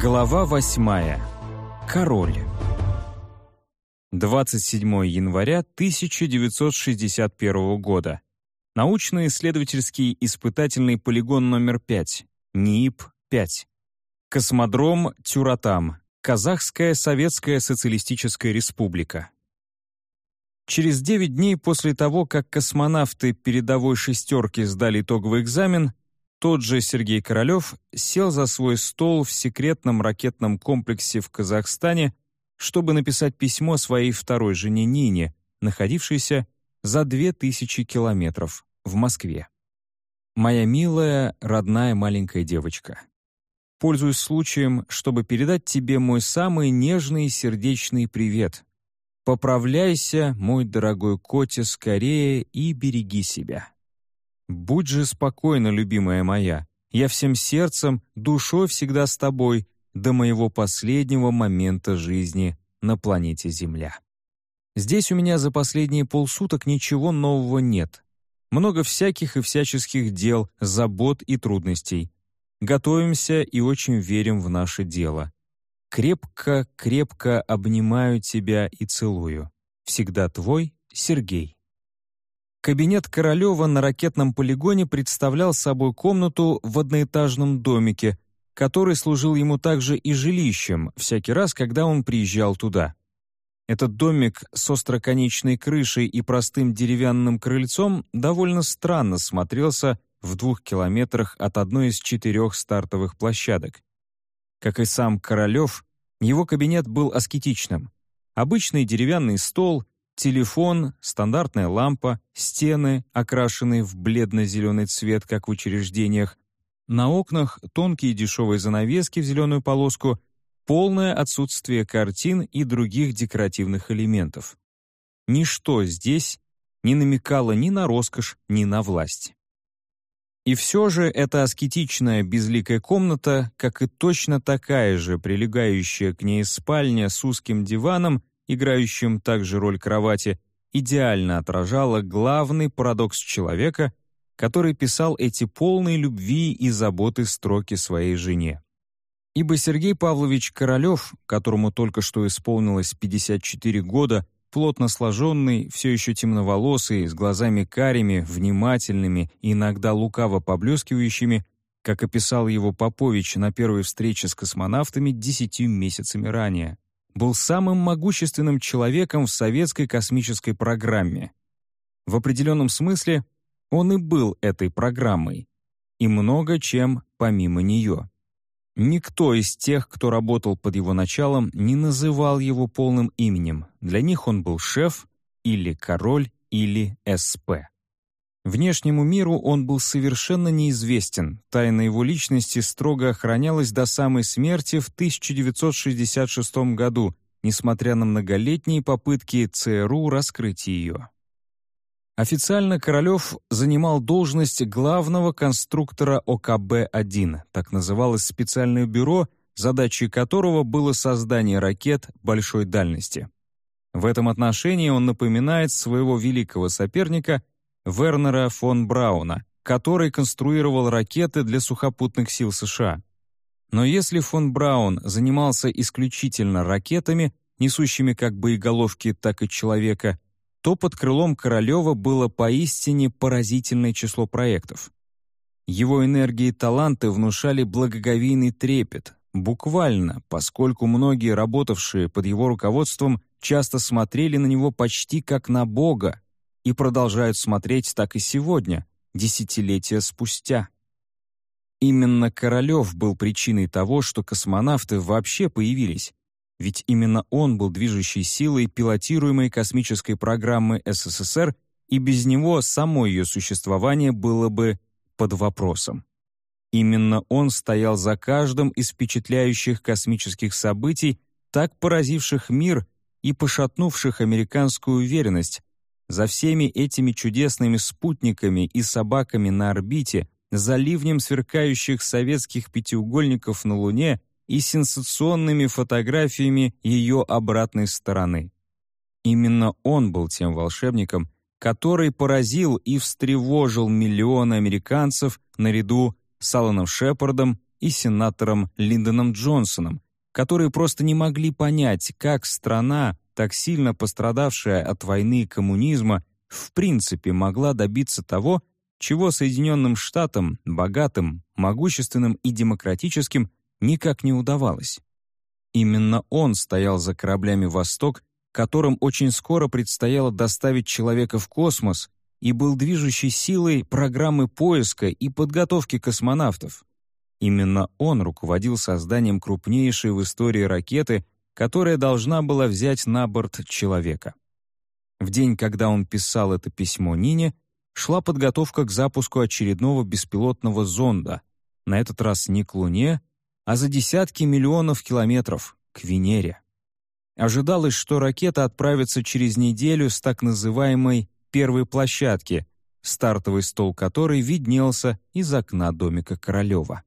Глава восьмая. Король. 27 января 1961 года. Научно-исследовательский испытательный полигон номер 5. НИИП-5. Космодром Тюратам. Казахская Советская Социалистическая Республика. Через 9 дней после того, как космонавты передовой шестерки сдали итоговый экзамен, тот же Сергей Королёв сел за свой стол в секретном ракетном комплексе в Казахстане, чтобы написать письмо своей второй жене Нине, находившейся за две тысячи километров в Москве. «Моя милая, родная маленькая девочка, пользуюсь случаем, чтобы передать тебе мой самый нежный и сердечный привет. Поправляйся, мой дорогой Котя, скорее и береги себя». «Будь же спокойна, любимая моя, я всем сердцем, душой всегда с тобой до моего последнего момента жизни на планете Земля». Здесь у меня за последние полсуток ничего нового нет. Много всяких и всяческих дел, забот и трудностей. Готовимся и очень верим в наше дело. Крепко-крепко обнимаю тебя и целую. Всегда твой Сергей. Кабинет Королева на ракетном полигоне представлял собой комнату в одноэтажном домике, который служил ему также и жилищем всякий раз, когда он приезжал туда. Этот домик с остроконечной крышей и простым деревянным крыльцом довольно странно смотрелся в двух километрах от одной из четырех стартовых площадок. Как и сам Королев, его кабинет был аскетичным. Обычный деревянный стол, Телефон, стандартная лампа, стены, окрашенные в бледно-зеленый цвет, как в учреждениях, на окнах тонкие дешевые занавески в зеленую полоску, полное отсутствие картин и других декоративных элементов. Ничто здесь не намекало ни на роскошь, ни на власть. И все же эта аскетичная безликая комната, как и точно такая же прилегающая к ней спальня с узким диваном, играющим также роль кровати, идеально отражала главный парадокс человека, который писал эти полные любви и заботы строки своей жене. Ибо Сергей Павлович Королёв, которому только что исполнилось 54 года, плотно сложенный, все еще темноволосый, с глазами карими, внимательными иногда лукаво поблескивающими, как описал его Попович на первой встрече с космонавтами десятью месяцами ранее был самым могущественным человеком в советской космической программе. В определенном смысле он и был этой программой, и много чем помимо нее. Никто из тех, кто работал под его началом, не называл его полным именем. Для них он был шеф или король или СП. Внешнему миру он был совершенно неизвестен, тайна его личности строго охранялась до самой смерти в 1966 году, несмотря на многолетние попытки ЦРУ раскрыть ее. Официально Королев занимал должность главного конструктора ОКБ-1, так называлось специальное бюро, задачей которого было создание ракет большой дальности. В этом отношении он напоминает своего великого соперника Вернера фон Брауна, который конструировал ракеты для сухопутных сил США. Но если фон Браун занимался исключительно ракетами, несущими как боеголовки, так и человека, то под крылом Королева было поистине поразительное число проектов. Его энергии и таланты внушали благоговейный трепет, буквально, поскольку многие работавшие под его руководством часто смотрели на него почти как на Бога, и продолжают смотреть так и сегодня, десятилетия спустя. Именно Королёв был причиной того, что космонавты вообще появились, ведь именно он был движущей силой пилотируемой космической программы СССР, и без него само ее существование было бы под вопросом. Именно он стоял за каждым из впечатляющих космических событий, так поразивших мир и пошатнувших американскую уверенность, за всеми этими чудесными спутниками и собаками на орбите, за ливнем сверкающих советских пятиугольников на Луне и сенсационными фотографиями ее обратной стороны. Именно он был тем волшебником, который поразил и встревожил миллионы американцев наряду с Аланом Шепардом, и сенатором Линдоном Джонсоном, которые просто не могли понять, как страна, так сильно пострадавшая от войны и коммунизма, в принципе могла добиться того, чего Соединенным Штатам, богатым, могущественным и демократическим, никак не удавалось. Именно он стоял за кораблями «Восток», которым очень скоро предстояло доставить человека в космос, и был движущей силой программы поиска и подготовки космонавтов. Именно он руководил созданием крупнейшей в истории ракеты, которая должна была взять на борт человека. В день, когда он писал это письмо Нине, шла подготовка к запуску очередного беспилотного зонда, на этот раз не к Луне, а за десятки миллионов километров к Венере. Ожидалось, что ракета отправится через неделю с так называемой «первой площадки», стартовый стол которой виднелся из окна домика Королева.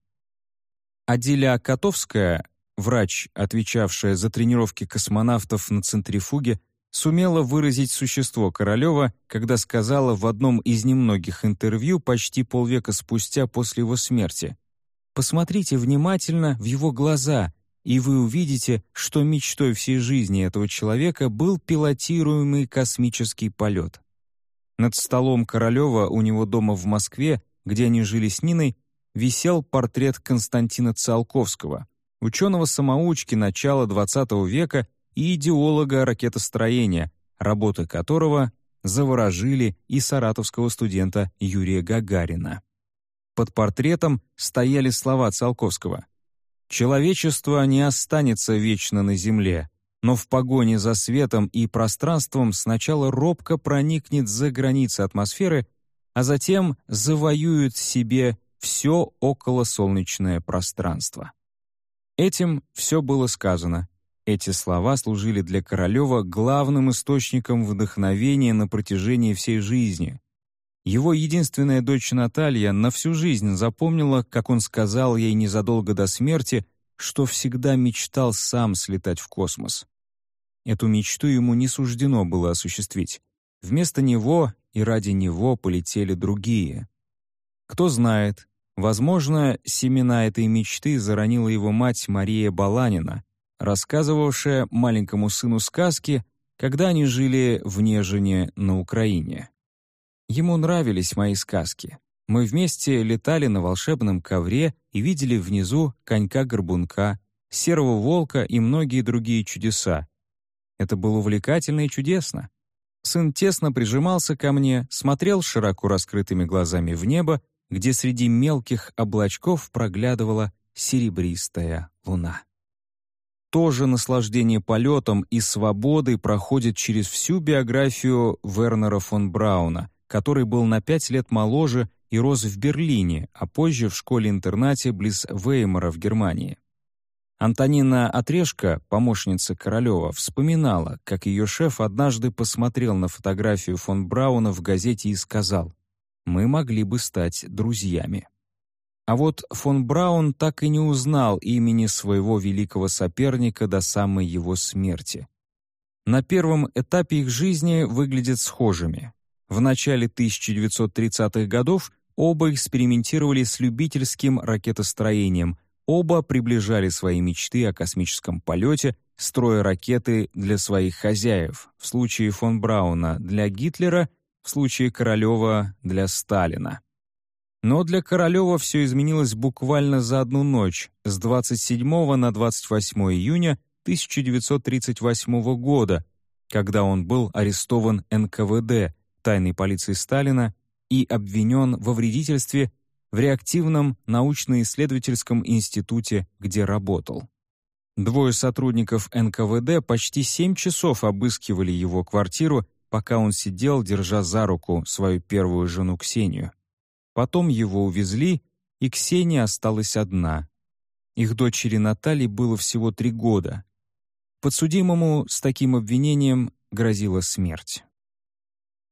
Аделя Котовская, врач, отвечавшая за тренировки космонавтов на центрифуге, сумела выразить существо Королева, когда сказала в одном из немногих интервью почти полвека спустя после его смерти «Посмотрите внимательно в его глаза, и вы увидите, что мечтой всей жизни этого человека был пилотируемый космический полет». Над столом Королева у него дома в Москве, где они жили с Ниной, висел портрет Константина Циолковского, ученого-самоучки начала XX века и идеолога ракетостроения, работы которого заворожили и саратовского студента Юрия Гагарина. Под портретом стояли слова Циолковского «Человечество не останется вечно на Земле, но в погоне за светом и пространством сначала робко проникнет за границы атмосферы, а затем завоюет себе все околосолнечное пространство». Этим все было сказано, эти слова служили для Королева главным источником вдохновения на протяжении всей жизни. Его единственная дочь Наталья на всю жизнь запомнила, как он сказал ей незадолго до смерти, что всегда мечтал сам слетать в космос. Эту мечту ему не суждено было осуществить. Вместо него и ради него полетели другие. Кто знает, возможно, семена этой мечты заронила его мать Мария Баланина, рассказывавшая маленькому сыну сказки, когда они жили в Нежине на Украине. Ему нравились мои сказки. Мы вместе летали на волшебном ковре и видели внизу конька-горбунка, серого волка и многие другие чудеса. Это было увлекательно и чудесно. Сын тесно прижимался ко мне, смотрел широко раскрытыми глазами в небо, где среди мелких облачков проглядывала серебристая луна. То же наслаждение полетом и свободой проходит через всю биографию Вернера фон Брауна, который был на пять лет моложе и рос в Берлине, а позже в школе-интернате близ Веймара в Германии. Антонина Отрешко, помощница Королева, вспоминала, как ее шеф однажды посмотрел на фотографию фон Брауна в газете и сказал «Мы могли бы стать друзьями». А вот фон Браун так и не узнал имени своего великого соперника до самой его смерти. На первом этапе их жизни выглядят схожими. В начале 1930-х годов оба экспериментировали с любительским ракетостроением, оба приближали свои мечты о космическом полете, строя ракеты для своих хозяев, в случае фон Брауна для Гитлера, в случае Королева для Сталина. Но для Королева все изменилось буквально за одну ночь, с 27 на 28 июня 1938 года, когда он был арестован НКВД, тайной полицией Сталина, и обвинен во вредительстве в реактивном научно-исследовательском институте, где работал. Двое сотрудников НКВД почти семь часов обыскивали его квартиру, пока он сидел, держа за руку свою первую жену Ксению. Потом его увезли, и Ксения осталась одна. Их дочери Натальи было всего три года. Подсудимому с таким обвинением грозила смерть.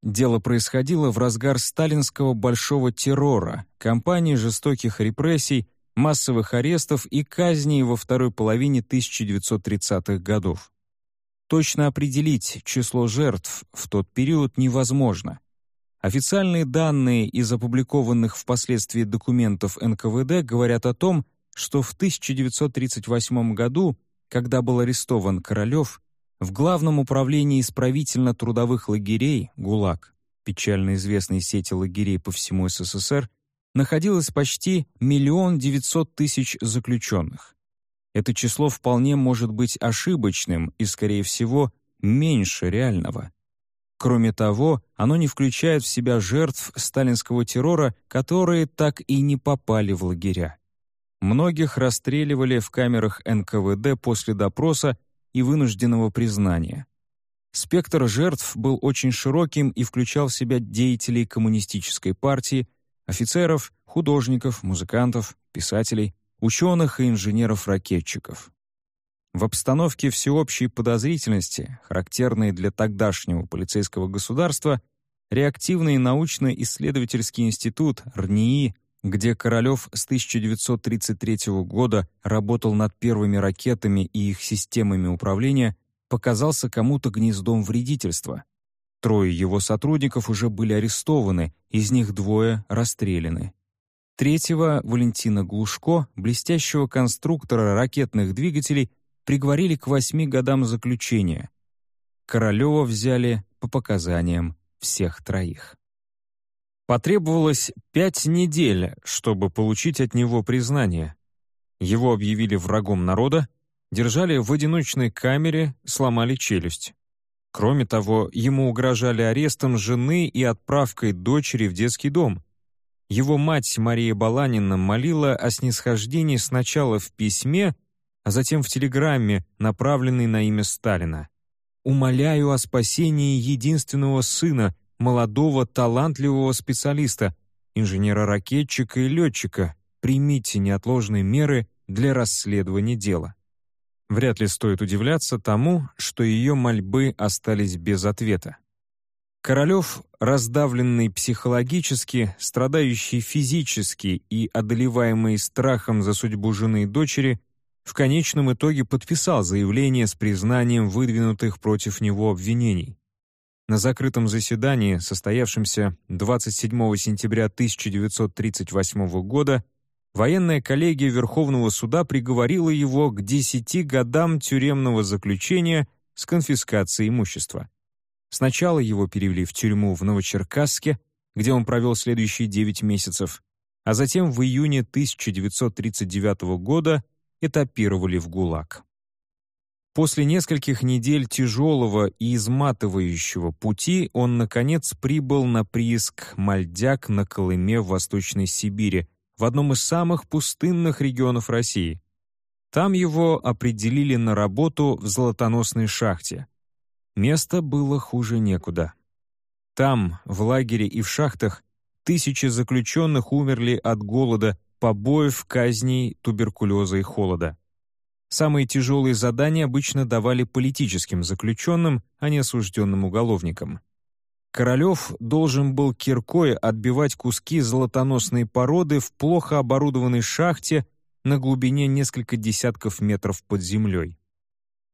Дело происходило в разгар сталинского большого террора, кампании жестоких репрессий, массовых арестов и казней во второй половине 1930-х годов. Точно определить число жертв в тот период невозможно — Официальные данные из опубликованных впоследствии документов НКВД говорят о том, что в 1938 году, когда был арестован Королев, в Главном управлении исправительно-трудовых лагерей ГУЛАГ, печально известной сети лагерей по всему СССР, находилось почти миллион девятьсот тысяч заключенных. Это число вполне может быть ошибочным и, скорее всего, меньше реального. Кроме того, оно не включает в себя жертв сталинского террора, которые так и не попали в лагеря. Многих расстреливали в камерах НКВД после допроса и вынужденного признания. Спектр жертв был очень широким и включал в себя деятелей коммунистической партии, офицеров, художников, музыкантов, писателей, ученых и инженеров-ракетчиков. В обстановке всеобщей подозрительности, характерной для тогдашнего полицейского государства, реактивный научно-исследовательский институт РНИИ где Королев с 1933 года работал над первыми ракетами и их системами управления, показался кому-то гнездом вредительства. Трое его сотрудников уже были арестованы, из них двое расстреляны. Третьего, Валентина Глушко, блестящего конструктора ракетных двигателей, приговорили к восьми годам заключения. Королева взяли по показаниям всех троих. Потребовалось пять недель, чтобы получить от него признание. Его объявили врагом народа, держали в одиночной камере, сломали челюсть. Кроме того, ему угрожали арестом жены и отправкой дочери в детский дом. Его мать Мария Баланина молила о снисхождении сначала в письме, а затем в телеграмме, направленной на имя Сталина. «Умоляю о спасении единственного сына, молодого талантливого специалиста, инженера-ракетчика и летчика, примите неотложные меры для расследования дела. Вряд ли стоит удивляться тому, что ее мольбы остались без ответа. Королев, раздавленный психологически, страдающий физически и одолеваемый страхом за судьбу жены и дочери, в конечном итоге подписал заявление с признанием выдвинутых против него обвинений. На закрытом заседании, состоявшемся 27 сентября 1938 года, военная коллегия Верховного суда приговорила его к 10 годам тюремного заключения с конфискацией имущества. Сначала его перевели в тюрьму в Новочеркасске, где он провел следующие 9 месяцев, а затем в июне 1939 года этапировали в ГУЛАГ. После нескольких недель тяжелого и изматывающего пути он, наконец, прибыл на прииск Мальдяк на Колыме в Восточной Сибири, в одном из самых пустынных регионов России. Там его определили на работу в золотоносной шахте. Место было хуже некуда. Там, в лагере и в шахтах, тысячи заключенных умерли от голода, побоев, казней, туберкулеза и холода. Самые тяжелые задания обычно давали политическим заключенным, а не осужденным уголовникам. Королев должен был киркой отбивать куски золотоносной породы в плохо оборудованной шахте на глубине несколько десятков метров под землей.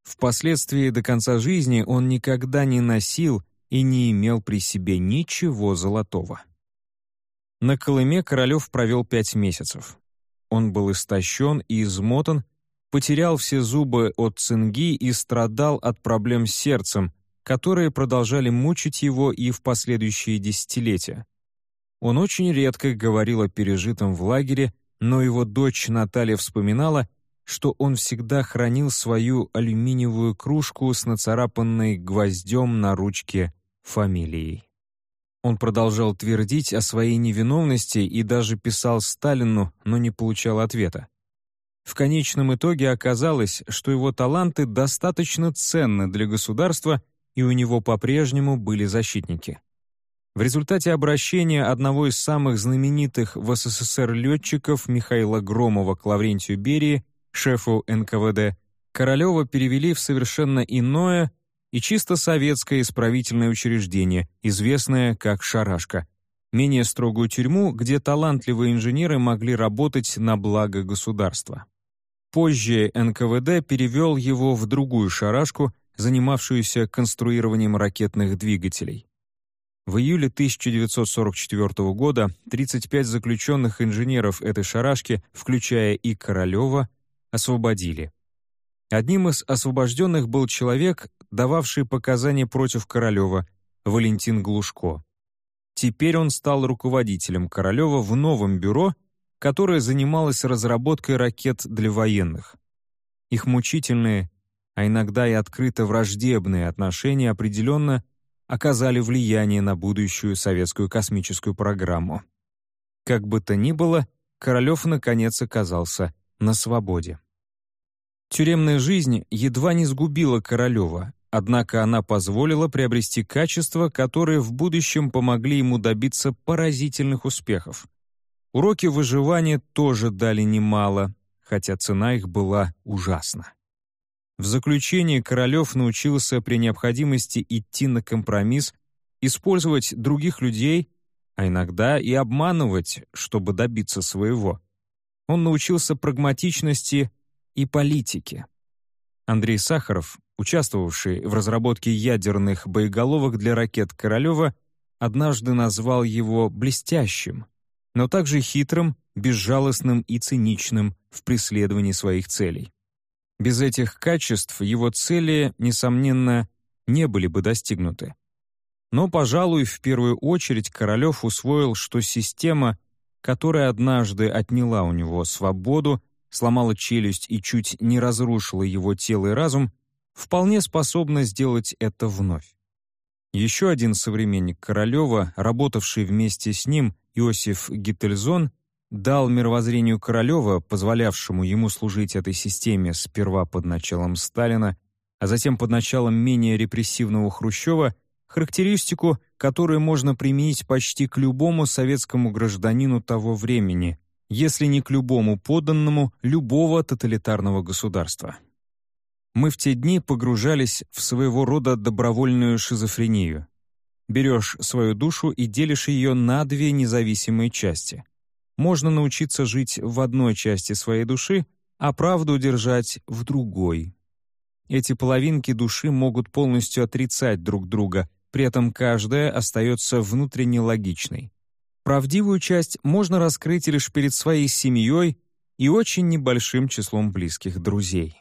Впоследствии до конца жизни он никогда не носил и не имел при себе ничего золотого. На Колыме Королев провел пять месяцев. Он был истощен и измотан, потерял все зубы от цинги и страдал от проблем с сердцем, которые продолжали мучить его и в последующие десятилетия. Он очень редко говорил о пережитом в лагере, но его дочь Наталья вспоминала, что он всегда хранил свою алюминиевую кружку с нацарапанной гвоздем на ручке фамилией. Он продолжал твердить о своей невиновности и даже писал Сталину, но не получал ответа. В конечном итоге оказалось, что его таланты достаточно ценны для государства, и у него по-прежнему были защитники. В результате обращения одного из самых знаменитых в СССР летчиков Михаила Громова к Лаврентию Берии, шефу НКВД, Королева перевели в совершенно иное и чисто советское исправительное учреждение, известное как «Шарашка», менее строгую тюрьму, где талантливые инженеры могли работать на благо государства. Позже НКВД перевел его в другую шарашку, занимавшуюся конструированием ракетных двигателей. В июле 1944 года 35 заключенных инженеров этой шарашки, включая и Королева, освободили. Одним из освобожденных был человек, дававший показания против Королева, Валентин Глушко. Теперь он стал руководителем Королева в новом бюро, которое занималось разработкой ракет для военных. Их мучительные, а иногда и открыто враждебные отношения определенно оказали влияние на будущую советскую космическую программу. Как бы то ни было, Королев наконец оказался на свободе. Тюремная жизнь едва не сгубила Королева, однако она позволила приобрести качества, которые в будущем помогли ему добиться поразительных успехов. Уроки выживания тоже дали немало, хотя цена их была ужасна. В заключение Королев научился при необходимости идти на компромисс, использовать других людей, а иногда и обманывать, чтобы добиться своего. Он научился прагматичности и политике. Андрей Сахаров, участвовавший в разработке ядерных боеголовок для ракет Королева, однажды назвал его «блестящим», но также хитрым, безжалостным и циничным в преследовании своих целей. Без этих качеств его цели, несомненно, не были бы достигнуты. Но, пожалуй, в первую очередь Королев усвоил, что система, которая однажды отняла у него свободу, сломала челюсть и чуть не разрушила его тело и разум, вполне способна сделать это вновь. Еще один современник Королева, работавший вместе с ним, Иосиф Гиттельзон, дал мировоззрению Королева, позволявшему ему служить этой системе сперва под началом Сталина, а затем под началом менее репрессивного Хрущева, характеристику, которую можно применить почти к любому советскому гражданину того времени, если не к любому подданному любого тоталитарного государства. Мы в те дни погружались в своего рода добровольную шизофрению. Берешь свою душу и делишь ее на две независимые части. Можно научиться жить в одной части своей души, а правду держать в другой. Эти половинки души могут полностью отрицать друг друга, при этом каждая остается внутренне логичной. Правдивую часть можно раскрыть лишь перед своей семьей и очень небольшим числом близких друзей.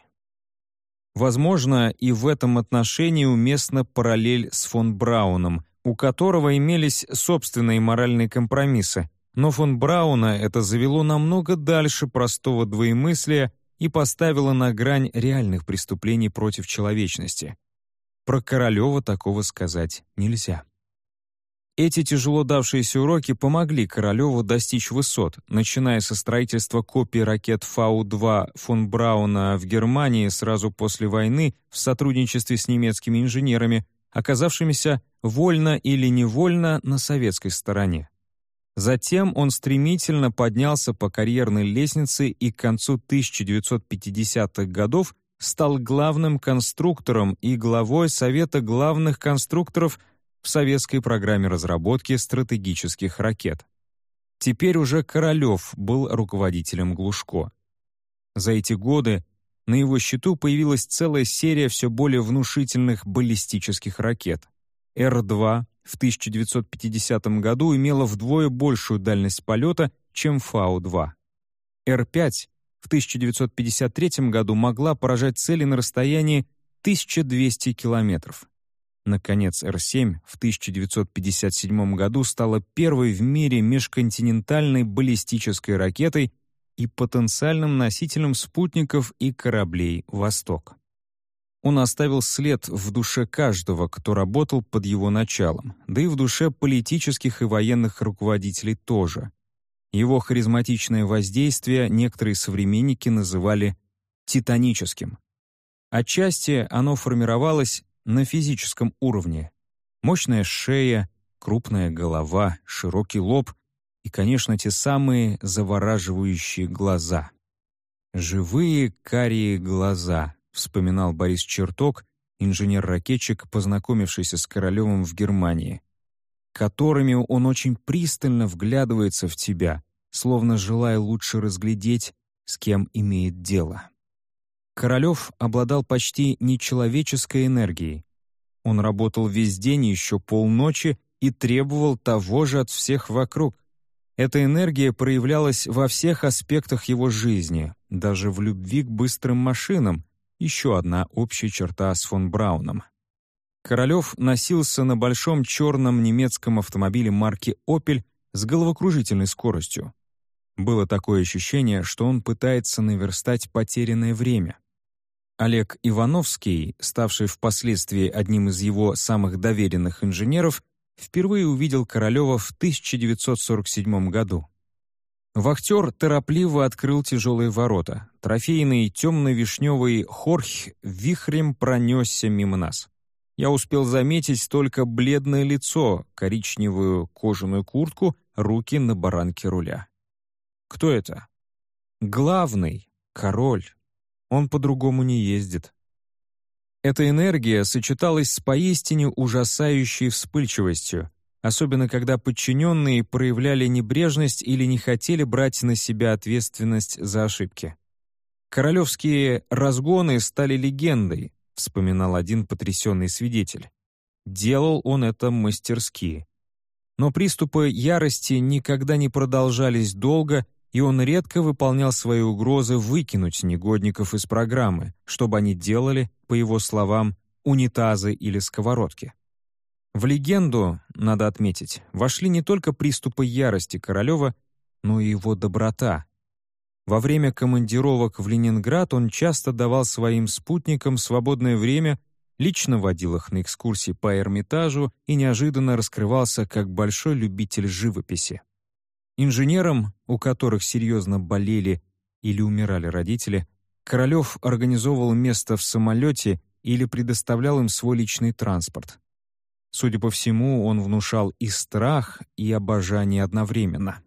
Возможно, и в этом отношении уместна параллель с фон Брауном, у которого имелись собственные моральные компромиссы, но фон Брауна это завело намного дальше простого двоемыслия и поставило на грань реальных преступлений против человечности. Про Королева такого сказать нельзя. Эти тяжело давшиеся уроки помогли Королеву достичь высот, начиная со строительства копий ракет Фау-2 фон Брауна в Германии сразу после войны в сотрудничестве с немецкими инженерами, оказавшимися вольно или невольно на советской стороне. Затем он стремительно поднялся по карьерной лестнице и к концу 1950-х годов стал главным конструктором и главой Совета главных конструкторов – в советской программе разработки стратегических ракет. Теперь уже Королев был руководителем Глушко. За эти годы на его счету появилась целая серия все более внушительных баллистических ракет. Р-2 в 1950 году имела вдвое большую дальность полета, чем Фау-2. Р-5 в 1953 году могла поражать цели на расстоянии 1200 километров. Наконец, Р-7 в 1957 году стала первой в мире межконтинентальной баллистической ракетой и потенциальным носителем спутников и кораблей «Восток». Он оставил след в душе каждого, кто работал под его началом, да и в душе политических и военных руководителей тоже. Его харизматичное воздействие некоторые современники называли «титаническим». Отчасти оно формировалось на физическом уровне. Мощная шея, крупная голова, широкий лоб и, конечно, те самые завораживающие глаза. «Живые карие глаза», — вспоминал Борис Черток, инженер-ракетчик, познакомившийся с Королевым в Германии, которыми он очень пристально вглядывается в тебя, словно желая лучше разглядеть, с кем имеет дело. Королев обладал почти нечеловеческой энергией. Он работал весь день еще полночи и требовал того же от всех вокруг. Эта энергия проявлялась во всех аспектах его жизни, даже в любви к быстрым машинам, еще одна общая черта с фон Брауном. Королев носился на большом черном немецком автомобиле марки «Опель» с головокружительной скоростью. Было такое ощущение, что он пытается наверстать потерянное время. Олег Ивановский, ставший впоследствии одним из его самых доверенных инженеров, впервые увидел Королева в 1947 году. Вахтер торопливо открыл тяжелые ворота. Трофейный темно-вишневый хорх вихрем пронесся мимо нас. Я успел заметить только бледное лицо, коричневую кожаную куртку, руки на баранке руля. Кто это? Главный, король. Он по-другому не ездит. Эта энергия сочеталась с поистине ужасающей вспыльчивостью, особенно когда подчиненные проявляли небрежность или не хотели брать на себя ответственность за ошибки. «Королевские разгоны стали легендой», — вспоминал один потрясенный свидетель. Делал он это мастерски. Но приступы ярости никогда не продолжались долго и он редко выполнял свои угрозы выкинуть негодников из программы, чтобы они делали, по его словам, унитазы или сковородки. В легенду, надо отметить, вошли не только приступы ярости Королева, но и его доброта. Во время командировок в Ленинград он часто давал своим спутникам свободное время, лично водил их на экскурсии по Эрмитажу и неожиданно раскрывался как большой любитель живописи. Инженерам, у которых серьезно болели или умирали родители, Королев организовывал место в самолете или предоставлял им свой личный транспорт. Судя по всему, он внушал и страх, и обожание одновременно.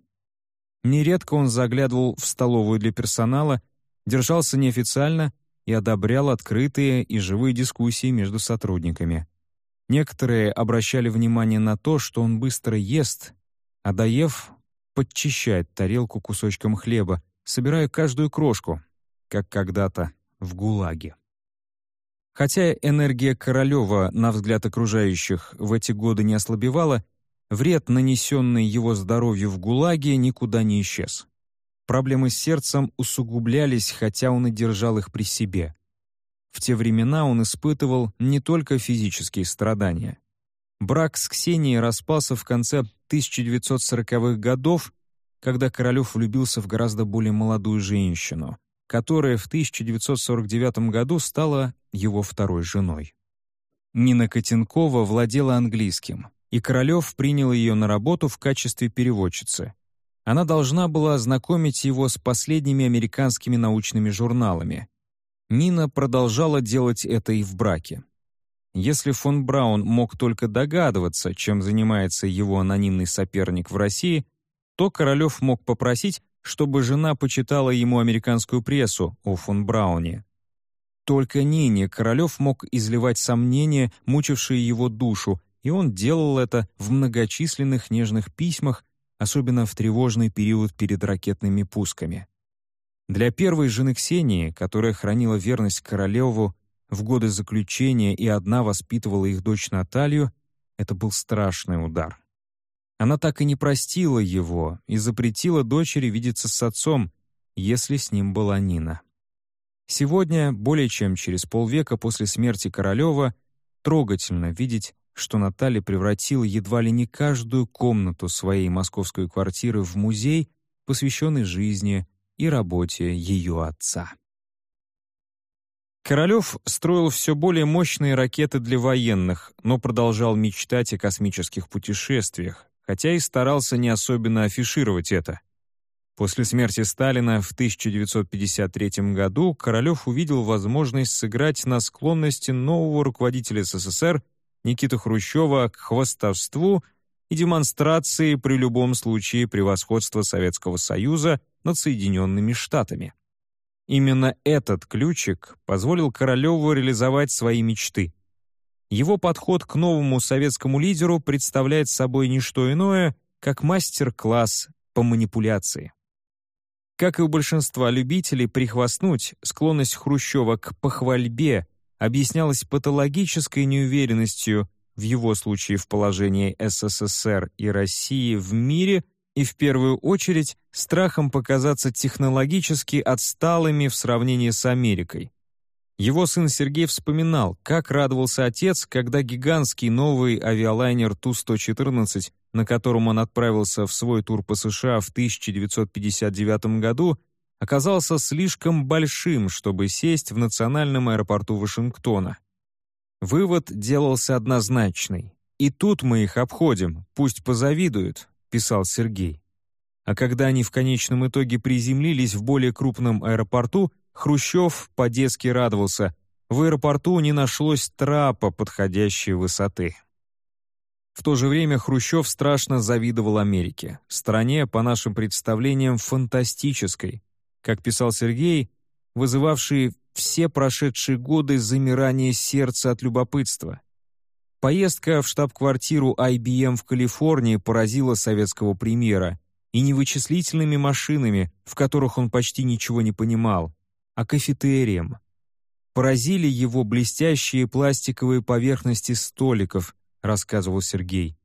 Нередко он заглядывал в столовую для персонала, держался неофициально и одобрял открытые и живые дискуссии между сотрудниками. Некоторые обращали внимание на то, что он быстро ест, а доев, подчищает тарелку кусочком хлеба, собирая каждую крошку, как когда-то в ГУЛАГе. Хотя энергия Королева, на взгляд окружающих, в эти годы не ослабевала, вред, нанесенный его здоровью в ГУЛАГе, никуда не исчез. Проблемы с сердцем усугублялись, хотя он и держал их при себе. В те времена он испытывал не только физические страдания. Брак с Ксенией распался в конце 1940-х годов, когда Королев влюбился в гораздо более молодую женщину, которая в 1949 году стала его второй женой. Нина Котенкова владела английским, и Королев принял ее на работу в качестве переводчицы. Она должна была ознакомить его с последними американскими научными журналами. Нина продолжала делать это и в браке. Если фон Браун мог только догадываться, чем занимается его анонимный соперник в России, то Королев мог попросить, чтобы жена почитала ему американскую прессу о фон Брауне. Только Нине Королев мог изливать сомнения, мучившие его душу, и он делал это в многочисленных нежных письмах, особенно в тревожный период перед ракетными пусками. Для первой жены Ксении, которая хранила верность Королеву в годы заключения и одна воспитывала их дочь Наталью, это был страшный удар. Она так и не простила его и запретила дочери видеться с отцом, если с ним была Нина. Сегодня, более чем через полвека после смерти Королева, трогательно видеть, что Наталья превратила едва ли не каждую комнату своей московской квартиры в музей, посвященный жизни и работе ее отца. Королев строил все более мощные ракеты для военных, но продолжал мечтать о космических путешествиях, хотя и старался не особенно афишировать это. После смерти Сталина в 1953 году Королев увидел возможность сыграть на склонности нового руководителя СССР Никиты Хрущева к хвастовству и демонстрации при любом случае превосходства Советского Союза над Соединенными Штатами. Именно этот ключик позволил Королеву реализовать свои мечты. Его подход к новому советскому лидеру представляет собой не что иное, как мастер-класс по манипуляции. Как и у большинства любителей прихвастнуть, склонность Хрущева к похвальбе объяснялась патологической неуверенностью в его случае в положении СССР и России в мире и в первую очередь страхом показаться технологически отсталыми в сравнении с Америкой. Его сын Сергей вспоминал, как радовался отец, когда гигантский новый авиалайнер Ту-114, на котором он отправился в свой тур по США в 1959 году, оказался слишком большим, чтобы сесть в национальном аэропорту Вашингтона. Вывод делался однозначный. «И тут мы их обходим, пусть позавидуют», — писал Сергей. А когда они в конечном итоге приземлились в более крупном аэропорту, Хрущев по-детски радовался. В аэропорту не нашлось трапа подходящей высоты. В то же время Хрущев страшно завидовал Америке, стране, по нашим представлениям, фантастической, как писал Сергей, вызывавшей все прошедшие годы замирание сердца от любопытства. Поездка в штаб-квартиру IBM в Калифорнии поразила советского премьера и не вычислительными машинами, в которых он почти ничего не понимал, а кафетерием. Поразили его блестящие пластиковые поверхности столиков, рассказывал Сергей.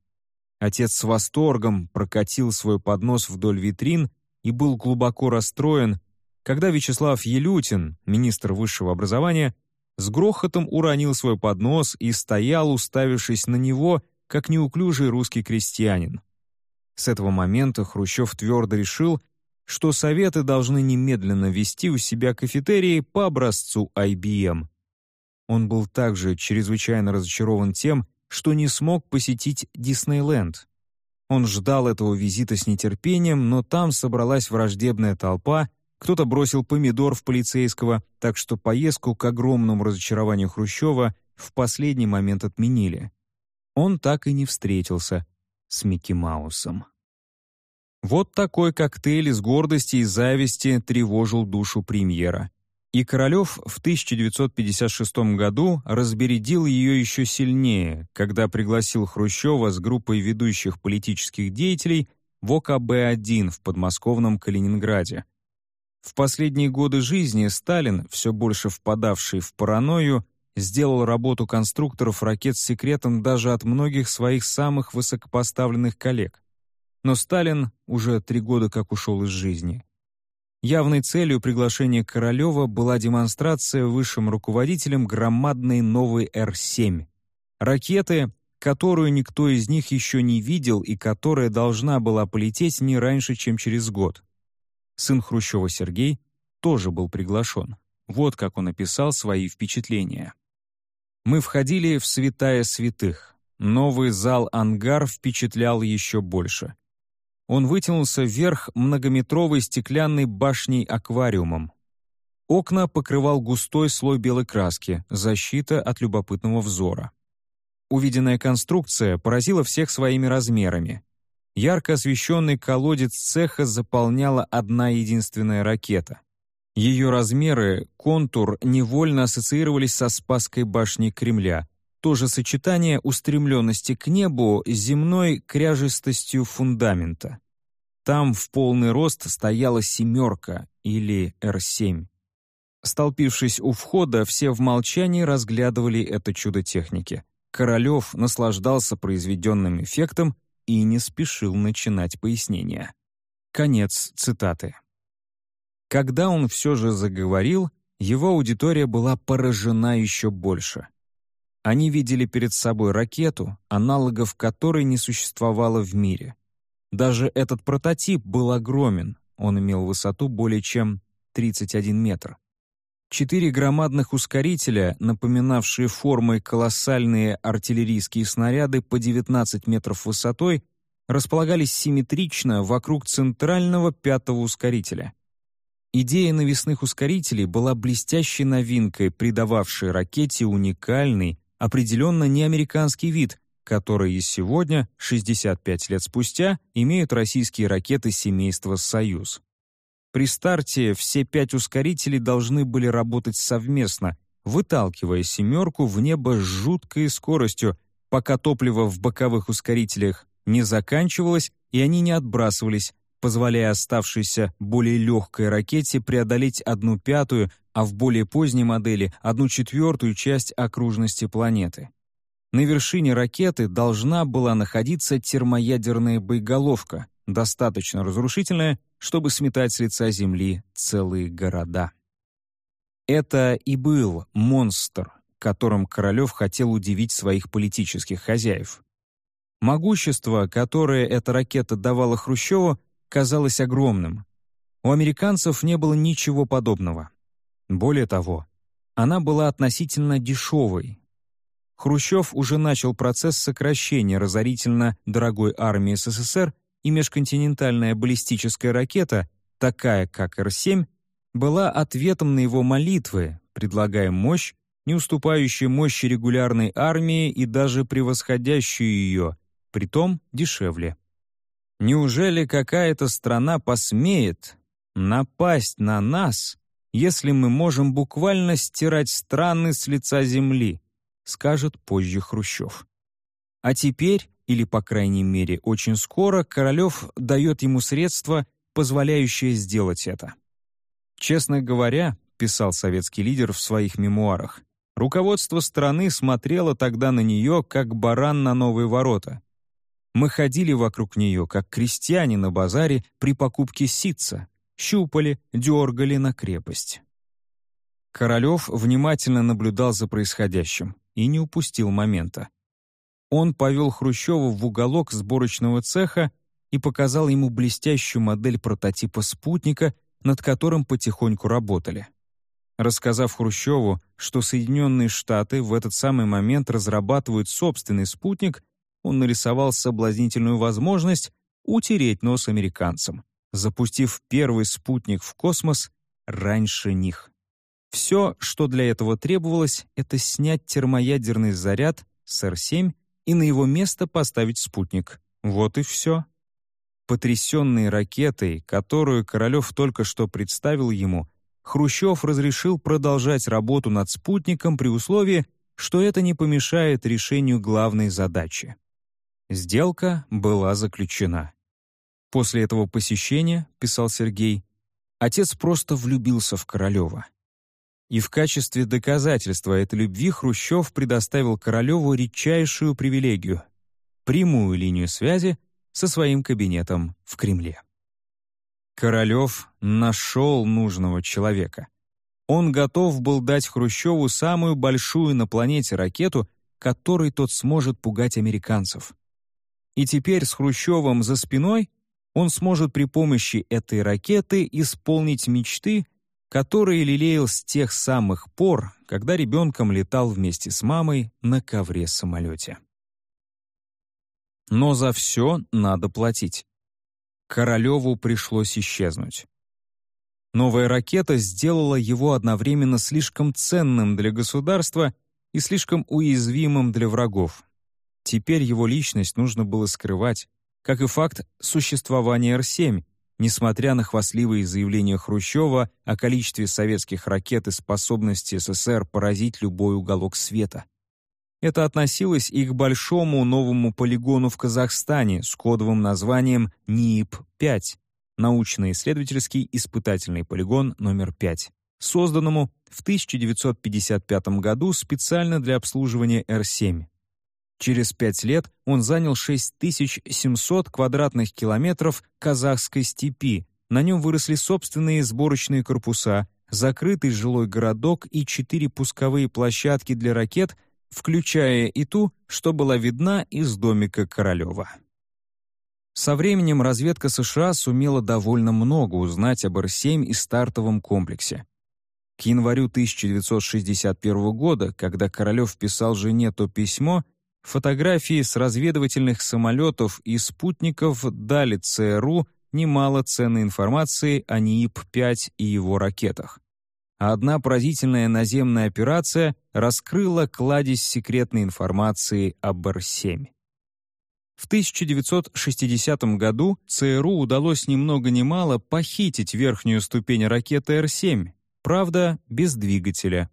Отец с восторгом прокатил свой поднос вдоль витрин и был глубоко расстроен, когда Вячеслав Елютин, министр высшего образования, с грохотом уронил свой поднос и стоял, уставившись на него, как неуклюжий русский крестьянин. С этого момента Хрущев твердо решил, что Советы должны немедленно вести у себя кафетерии по образцу IBM. Он был также чрезвычайно разочарован тем, что не смог посетить Диснейленд. Он ждал этого визита с нетерпением, но там собралась враждебная толпа, кто-то бросил помидор в полицейского, так что поездку к огромному разочарованию Хрущева в последний момент отменили. Он так и не встретился с Микки Маусом. Вот такой коктейль из гордости и зависти тревожил душу премьера. И Королев в 1956 году разбередил ее еще сильнее, когда пригласил Хрущева с группой ведущих политических деятелей в ОКБ-1 в подмосковном Калининграде. В последние годы жизни Сталин, все больше впадавший в паранойю, сделал работу конструкторов ракет секретом даже от многих своих самых высокопоставленных коллег. Но Сталин уже три года как ушел из жизни. Явной целью приглашения Королева была демонстрация высшим руководителям громадной новой Р-7. Ракеты, которую никто из них еще не видел и которая должна была полететь не раньше, чем через год. Сын Хрущева Сергей тоже был приглашен. Вот как он описал свои впечатления. «Мы входили в святая святых. Новый зал-ангар впечатлял еще больше. Он вытянулся вверх многометровой стеклянной башней-аквариумом. Окна покрывал густой слой белой краски, защита от любопытного взора. Увиденная конструкция поразила всех своими размерами. Ярко освещенный колодец цеха заполняла одна единственная ракета. Ее размеры, контур невольно ассоциировались со Спасской башней Кремля, то же сочетание устремленности к небу с земной кряжестостью фундамента. Там в полный рост стояла «семерка» или Р-7. Столпившись у входа, все в молчании разглядывали это чудо техники. Королев наслаждался произведенным эффектом и не спешил начинать пояснения. Конец цитаты. Когда он все же заговорил, его аудитория была поражена еще больше. Они видели перед собой ракету, аналогов которой не существовало в мире. Даже этот прототип был огромен, он имел высоту более чем 31 метр. Четыре громадных ускорителя, напоминавшие формой колоссальные артиллерийские снаряды по 19 метров высотой, располагались симметрично вокруг центрального пятого ускорителя. Идея навесных ускорителей была блестящей новинкой, придававшей ракете уникальный, определенно не американский вид, который и сегодня, 65 лет спустя, имеют российские ракеты семейства «Союз». При старте все пять ускорителей должны были работать совместно, выталкивая «семерку» в небо с жуткой скоростью, пока топливо в боковых ускорителях не заканчивалось и они не отбрасывались, позволяя оставшейся более легкой ракете преодолеть одну пятую, а в более поздней модели — одну четвертую часть окружности планеты. На вершине ракеты должна была находиться термоядерная боеголовка, достаточно разрушительная, чтобы сметать с лица Земли целые города. Это и был монстр, которым Королев хотел удивить своих политических хозяев. Могущество, которое эта ракета давала Хрущеву, казалось огромным. У американцев не было ничего подобного. Более того, она была относительно дешевой. Хрущев уже начал процесс сокращения разорительно дорогой армии СССР, и межконтинентальная баллистическая ракета, такая как Р-7, была ответом на его молитвы, предлагая мощь, не уступающую мощи регулярной армии и даже превосходящую ее, притом дешевле. Неужели какая-то страна посмеет напасть на нас, если мы можем буквально стирать страны с лица земли, скажет позже Хрущев. А теперь, или по крайней мере очень скоро, Королев дает ему средства, позволяющие сделать это. Честно говоря, писал советский лидер в своих мемуарах, руководство страны смотрело тогда на нее, как баран на новые ворота. Мы ходили вокруг нее, как крестьяне на базаре при покупке ситца, щупали, дергали на крепость. Королев внимательно наблюдал за происходящим и не упустил момента. Он повел Хрущева в уголок сборочного цеха и показал ему блестящую модель прототипа спутника, над которым потихоньку работали. Рассказав Хрущеву, что Соединенные Штаты в этот самый момент разрабатывают собственный спутник, он нарисовал соблазнительную возможность утереть нос американцам, запустив первый спутник в космос раньше них. Все, что для этого требовалось, это снять термоядерный заряд с Р-7 и на его место поставить спутник. Вот и все. Потрясенный ракетой, которую Королев только что представил ему, Хрущев разрешил продолжать работу над спутником при условии, что это не помешает решению главной задачи. Сделка была заключена. После этого посещения, писал Сергей, отец просто влюбился в Королева. И в качестве доказательства этой любви Хрущев предоставил Королеву редчайшую привилегию — прямую линию связи со своим кабинетом в Кремле. Королев нашел нужного человека. Он готов был дать Хрущеву самую большую на планете ракету, которой тот сможет пугать американцев. И теперь с Хрущевым за спиной он сможет при помощи этой ракеты исполнить мечты, которые лелеял с тех самых пор, когда ребенком летал вместе с мамой на ковре-самолете. Но за все надо платить. Королеву пришлось исчезнуть. Новая ракета сделала его одновременно слишком ценным для государства и слишком уязвимым для врагов. Теперь его личность нужно было скрывать, как и факт существования Р-7, несмотря на хвастливые заявления Хрущева о количестве советских ракет и способности СССР поразить любой уголок света. Это относилось и к большому новому полигону в Казахстане с кодовым названием НИИП-5, научно-исследовательский испытательный полигон номер 5, созданному в 1955 году специально для обслуживания Р-7. Через пять лет он занял 6700 квадратных километров казахской степи, на нем выросли собственные сборочные корпуса, закрытый жилой городок и четыре пусковые площадки для ракет, включая и ту, что была видна из домика Королева. Со временем разведка США сумела довольно много узнать об Р-7 и стартовом комплексе. К январю 1961 года, когда Королев писал жене то письмо, Фотографии с разведывательных самолетов и спутников дали ЦРУ немало ценной информации о НИИП-5 и его ракетах. одна поразительная наземная операция раскрыла кладезь секретной информации об Р-7. В 1960 году ЦРУ удалось ни много ни мало похитить верхнюю ступень ракеты Р-7, правда, без двигателя.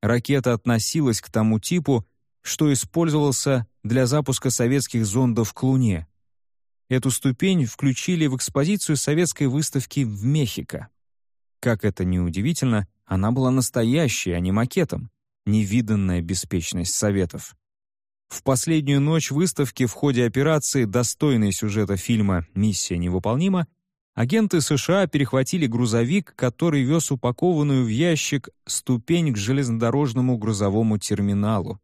Ракета относилась к тому типу, что использовался для запуска советских зондов к Луне. Эту ступень включили в экспозицию советской выставки в Мехико. Как это ни удивительно, она была настоящей, а не макетом. Невиданная беспечность Советов. В последнюю ночь выставки в ходе операции, достойной сюжета фильма «Миссия невыполнима», агенты США перехватили грузовик, который вез упакованную в ящик ступень к железнодорожному грузовому терминалу.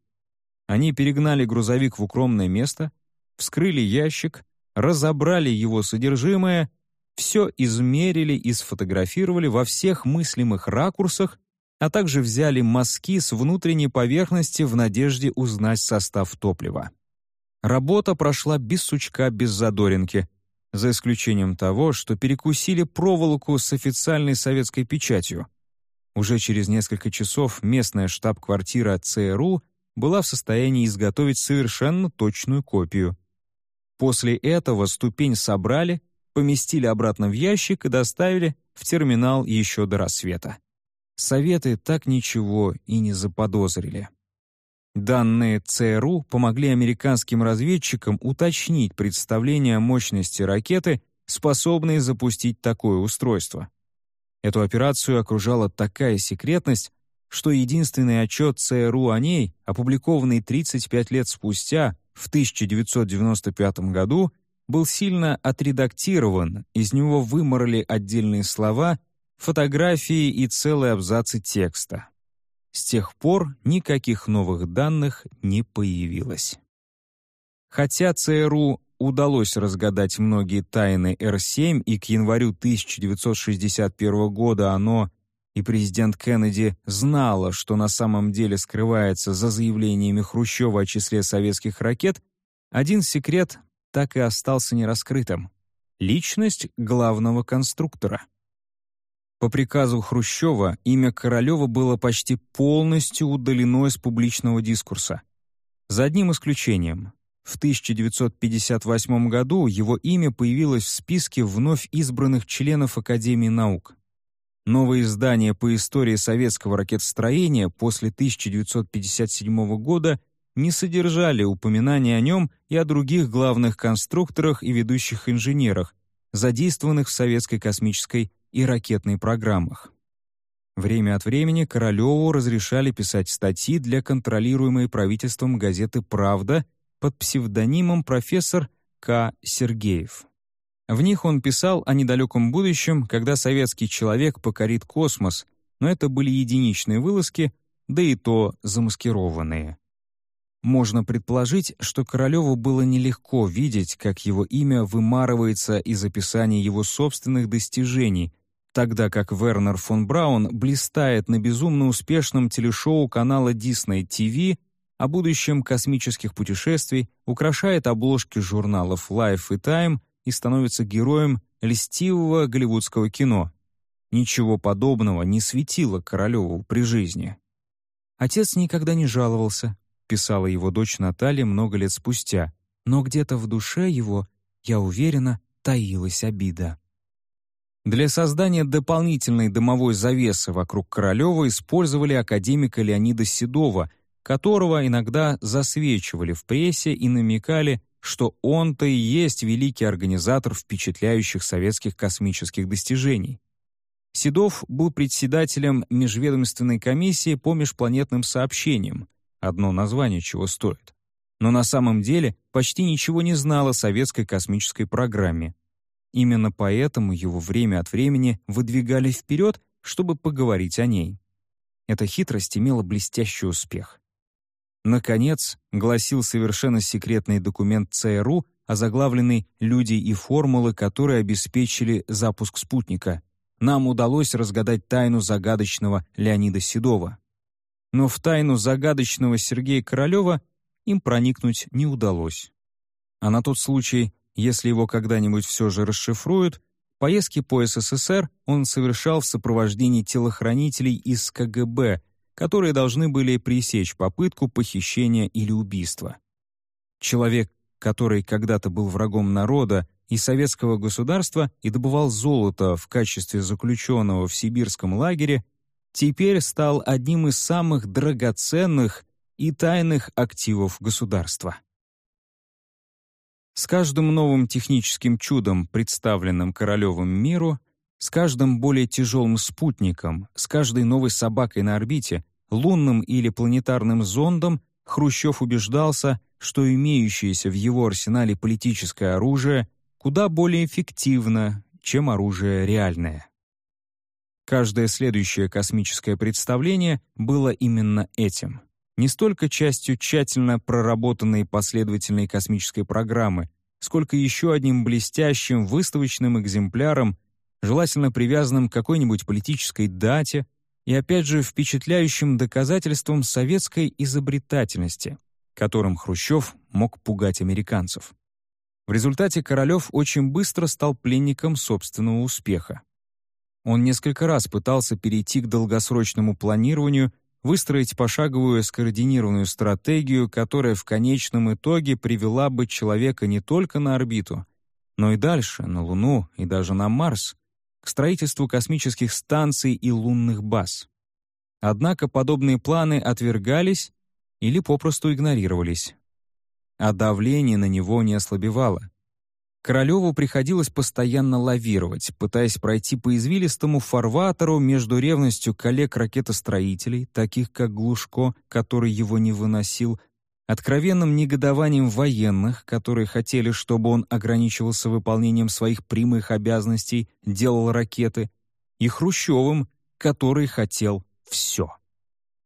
Они перегнали грузовик в укромное место, вскрыли ящик, разобрали его содержимое, все измерили и сфотографировали во всех мыслимых ракурсах а также взяли мазки с внутренней поверхности в надежде узнать состав топлива. Работа прошла без сучка, без задоринки, за исключением того, что перекусили проволоку с официальной советской печатью. Уже через несколько часов местная штаб-квартира ЦРУ была в состоянии изготовить совершенно точную копию. После этого ступень собрали, поместили обратно в ящик и доставили в терминал еще до рассвета. Советы так ничего и не заподозрили. Данные ЦРУ помогли американским разведчикам уточнить представление о мощности ракеты, способной запустить такое устройство. Эту операцию окружала такая секретность, что единственный отчет ЦРУ о ней, опубликованный 35 лет спустя, в 1995 году, был сильно отредактирован, из него выморали отдельные слова фотографии и целые абзацы текста. С тех пор никаких новых данных не появилось. Хотя ЦРУ удалось разгадать многие тайны Р-7, и к январю 1961 года оно и президент Кеннеди знала, что на самом деле скрывается за заявлениями Хрущева о числе советских ракет, один секрет так и остался нераскрытым — личность главного конструктора. По приказу Хрущева имя Королева было почти полностью удалено из публичного дискурса. За одним исключением. В 1958 году его имя появилось в списке вновь избранных членов Академии наук. Новые издания по истории советского ракетостроения после 1957 года не содержали упоминаний о нем и о других главных конструкторах и ведущих инженерах, задействованных в советской космической и ракетной программах. Время от времени Королеву разрешали писать статьи для контролируемой правительством газеты «Правда» под псевдонимом профессор К. Сергеев. В них он писал о недалеком будущем, когда советский человек покорит космос, но это были единичные вылазки, да и то замаскированные. Можно предположить, что Королеву было нелегко видеть, как его имя вымарывается из описания его собственных достижений, тогда как Вернер фон Браун блистает на безумно успешном телешоу канала Disney TV о будущем космических путешествий, украшает обложки журналов Life и Time и становится героем льстивого голливудского кино. Ничего подобного не светило Королеву при жизни. «Отец никогда не жаловался», — писала его дочь Наталья много лет спустя, но где-то в душе его, я уверена, таилась обида. Для создания дополнительной дымовой завесы вокруг Королева использовали академика Леонида Седова, которого иногда засвечивали в прессе и намекали, что он-то и есть великий организатор впечатляющих советских космических достижений. Седов был председателем Межведомственной комиссии по межпланетным сообщениям, одно название чего стоит. Но на самом деле почти ничего не знал о советской космической программе. Именно поэтому его время от времени выдвигали вперед, чтобы поговорить о ней. Эта хитрость имела блестящий успех. Наконец, гласил совершенно секретный документ ЦРУ, озаглавленный «Люди и формулы, которые обеспечили запуск спутника». Нам удалось разгадать тайну загадочного Леонида Седова. Но в тайну загадочного Сергея Королева им проникнуть не удалось. А на тот случай, если его когда-нибудь все же расшифруют, поездки по СССР он совершал в сопровождении телохранителей из КГБ, которые должны были пресечь попытку похищения или убийства. Человек, который когда-то был врагом народа и советского государства и добывал золото в качестве заключенного в сибирском лагере, теперь стал одним из самых драгоценных и тайных активов государства. С каждым новым техническим чудом, представленным Королевым миру, с каждым более тяжелым спутником, с каждой новой собакой на орбите, лунным или планетарным зондом, Хрущев убеждался, что имеющееся в его арсенале политическое оружие куда более эффективно, чем оружие реальное. Каждое следующее космическое представление было именно этим. Не столько частью тщательно проработанной последовательной космической программы, сколько еще одним блестящим выставочным экземпляром, желательно привязанным к какой-нибудь политической дате и, опять же, впечатляющим доказательством советской изобретательности, которым Хрущев мог пугать американцев. В результате Королев очень быстро стал пленником собственного успеха. Он несколько раз пытался перейти к долгосрочному планированию, выстроить пошаговую скоординированную стратегию, которая в конечном итоге привела бы человека не только на орбиту, но и дальше, на Луну и даже на Марс, строительству космических станций и лунных баз. Однако подобные планы отвергались или попросту игнорировались. А давление на него не ослабевало. Королеву приходилось постоянно лавировать, пытаясь пройти по извилистому фарватеру между ревностью коллег-ракетостроителей, таких как Глушко, который его не выносил, откровенным негодованием военных, которые хотели, чтобы он ограничивался выполнением своих прямых обязанностей, делал ракеты, и Хрущевым, который хотел все.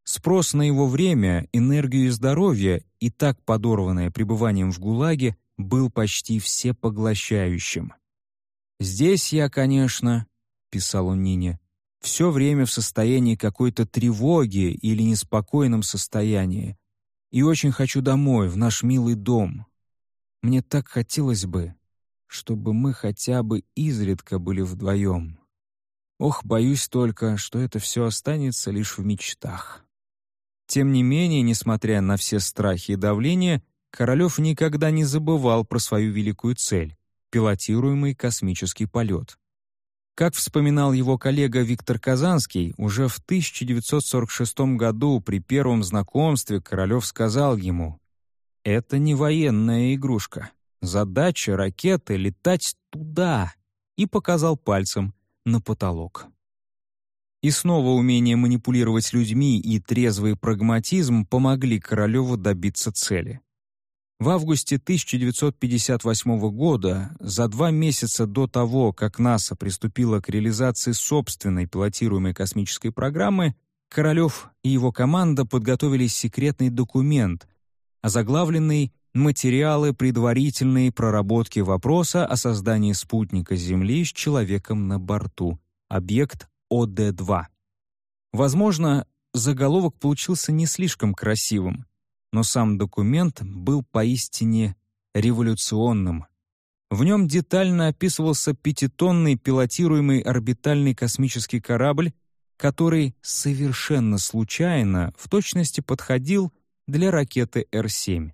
Спрос на его время, энергию и здоровье, и так подорванное пребыванием в ГУЛАГе, был почти всепоглощающим. «Здесь я, конечно», — писал он Нине, «все время в состоянии какой-то тревоги или неспокойном состоянии, и очень хочу домой, в наш милый дом. Мне так хотелось бы, чтобы мы хотя бы изредка были вдвоем. Ох, боюсь только, что это все останется лишь в мечтах». Тем не менее, несмотря на все страхи и давление, Королёв никогда не забывал про свою великую цель — пилотируемый космический полет. Как вспоминал его коллега Виктор Казанский, уже в 1946 году при первом знакомстве Королёв сказал ему «Это не военная игрушка. Задача ракеты — летать туда» и показал пальцем на потолок. И снова умение манипулировать людьми и трезвый прагматизм помогли Королёву добиться цели. В августе 1958 года, за два месяца до того, как НАСА приступила к реализации собственной пилотируемой космической программы, Королёв и его команда подготовили секретный документ, озаглавленный «Материалы предварительной проработки вопроса о создании спутника Земли с человеком на борту. Объект ОД-2». Возможно, заголовок получился не слишком красивым, но сам документ был поистине революционным. В нем детально описывался пятитонный пилотируемый орбитальный космический корабль, который совершенно случайно в точности подходил для ракеты Р-7.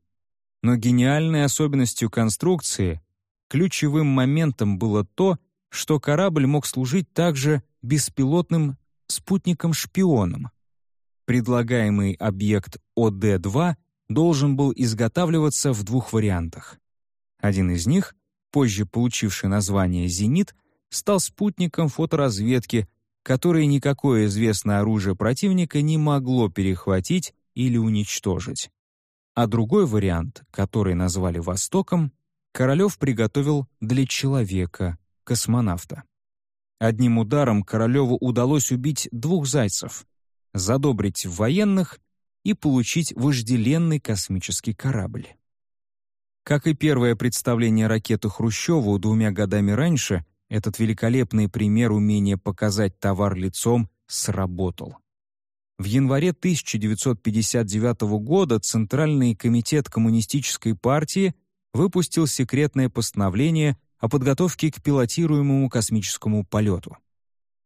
Но гениальной особенностью конструкции, ключевым моментом было то, что корабль мог служить также беспилотным спутником-шпионом. Предлагаемый объект ОД-2 должен был изготавливаться в двух вариантах. Один из них, позже получивший название «Зенит», стал спутником фоторазведки, который никакое известное оружие противника не могло перехватить или уничтожить. А другой вариант, который назвали «Востоком», Королёв приготовил для человека, космонавта. Одним ударом Королёву удалось убить двух зайцев, задобрить военных и получить вожделенный космический корабль. Как и первое представление ракеты Хрущеву двумя годами раньше, этот великолепный пример умения показать товар лицом сработал. В январе 1959 года Центральный комитет Коммунистической партии выпустил секретное постановление о подготовке к пилотируемому космическому полету.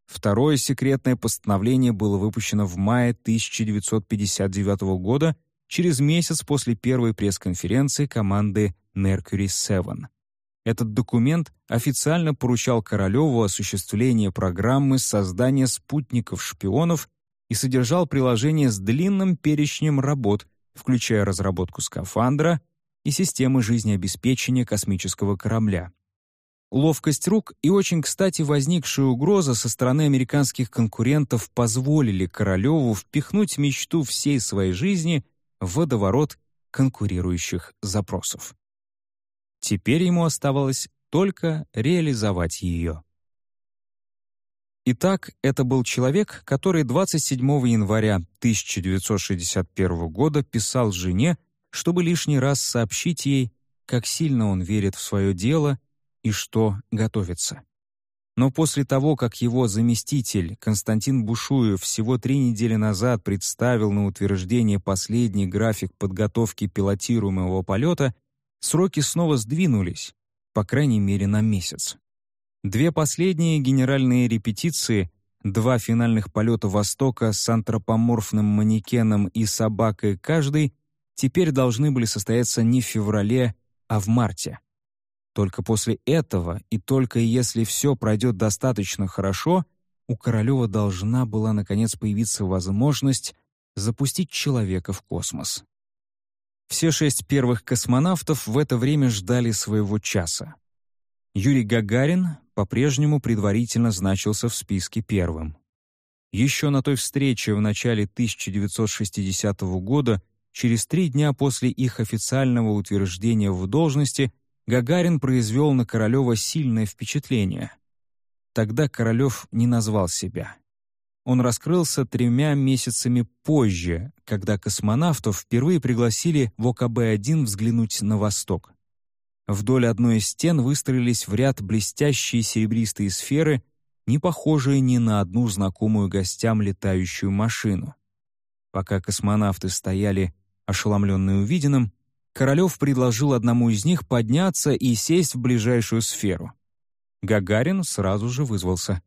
Второе секретное постановление было выпущено в мае 1959 года, через месяц после первой пресс-конференции команды Mercury 7. Этот документ официально поручал Королеву осуществление программы создания спутников-шпионов и содержал приложение с длинным перечнем работ, включая разработку скафандра и системы жизнеобеспечения космического корабля. Ловкость рук и очень кстати возникшая угроза со стороны американских конкурентов позволили Королеву впихнуть мечту всей своей жизни в водоворот конкурирующих запросов. Теперь ему оставалось только реализовать ее. Итак, это был человек, который 27 января 1961 года писал жене, чтобы лишний раз сообщить ей, как сильно он верит в свое дело и что готовится. Но после того, как его заместитель Константин Бушуев всего три недели назад представил на утверждение последний график подготовки пилотируемого полета, сроки снова сдвинулись, по крайней мере на месяц. Две последние генеральные репетиции, два финальных полета «Востока» с антропоморфным манекеном и собакой каждый теперь должны были состояться не в феврале, а в марте. Только после этого, и только если все пройдет достаточно хорошо, у Королева должна была наконец появиться возможность запустить человека в космос. Все шесть первых космонавтов в это время ждали своего часа. Юрий Гагарин по-прежнему предварительно значился в списке первым. Еще на той встрече в начале 1960 года, через три дня после их официального утверждения в должности, Гагарин произвел на Королева сильное впечатление. Тогда Королев не назвал себя. Он раскрылся тремя месяцами позже, когда космонавтов впервые пригласили в ОКБ-1 взглянуть на восток. Вдоль одной из стен выстроились в ряд блестящие серебристые сферы, не похожие ни на одну знакомую гостям летающую машину. Пока космонавты стояли, ошеломленные увиденным, Королев предложил одному из них подняться и сесть в ближайшую сферу. Гагарин сразу же вызвался.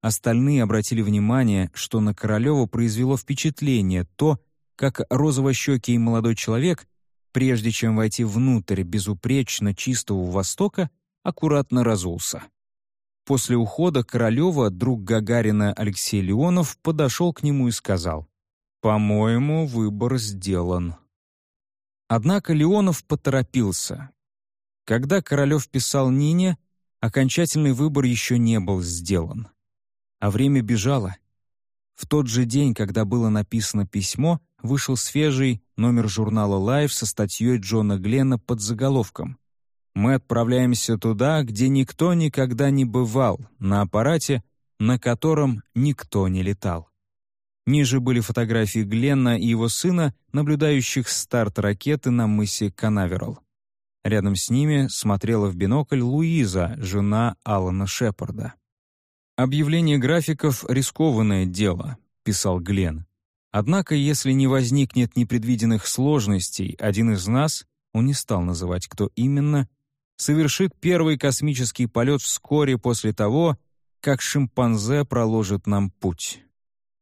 Остальные обратили внимание, что на Королева произвело впечатление то, как розовощекий молодой человек прежде чем войти внутрь безупречно чистого Востока, аккуратно разулся. После ухода Королева друг Гагарина Алексей Леонов подошел к нему и сказал, «По-моему, выбор сделан». Однако Леонов поторопился. Когда Королев писал Нине, окончательный выбор еще не был сделан. А время бежало. В тот же день, когда было написано письмо, вышел свежий номер журнала Life со статьей Джона Глена под заголовком «Мы отправляемся туда, где никто никогда не бывал, на аппарате, на котором никто не летал». Ниже были фотографии Гленна и его сына, наблюдающих старт ракеты на мысе Канаверал. Рядом с ними смотрела в бинокль Луиза, жена Алана Шепарда. «Объявление графиков — рискованное дело», — писал Глен. Однако, если не возникнет непредвиденных сложностей, один из нас, он не стал называть, кто именно, совершит первый космический полет вскоре после того, как шимпанзе проложит нам путь.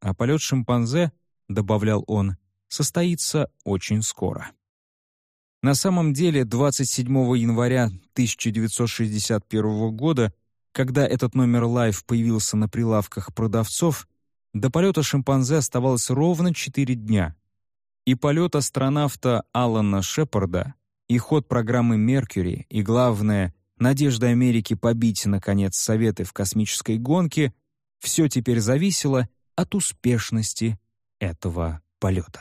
А полет шимпанзе, добавлял он, состоится очень скоро. На самом деле, 27 января 1961 года, когда этот номер Life появился на прилавках продавцов, до полета шимпанзе оставалось ровно четыре дня. И полет астронавта Алана Шепарда, и ход программы «Меркьюри», и, главное, надежда Америки побить, наконец, Советы в космической гонке — все теперь зависело от успешности этого полета.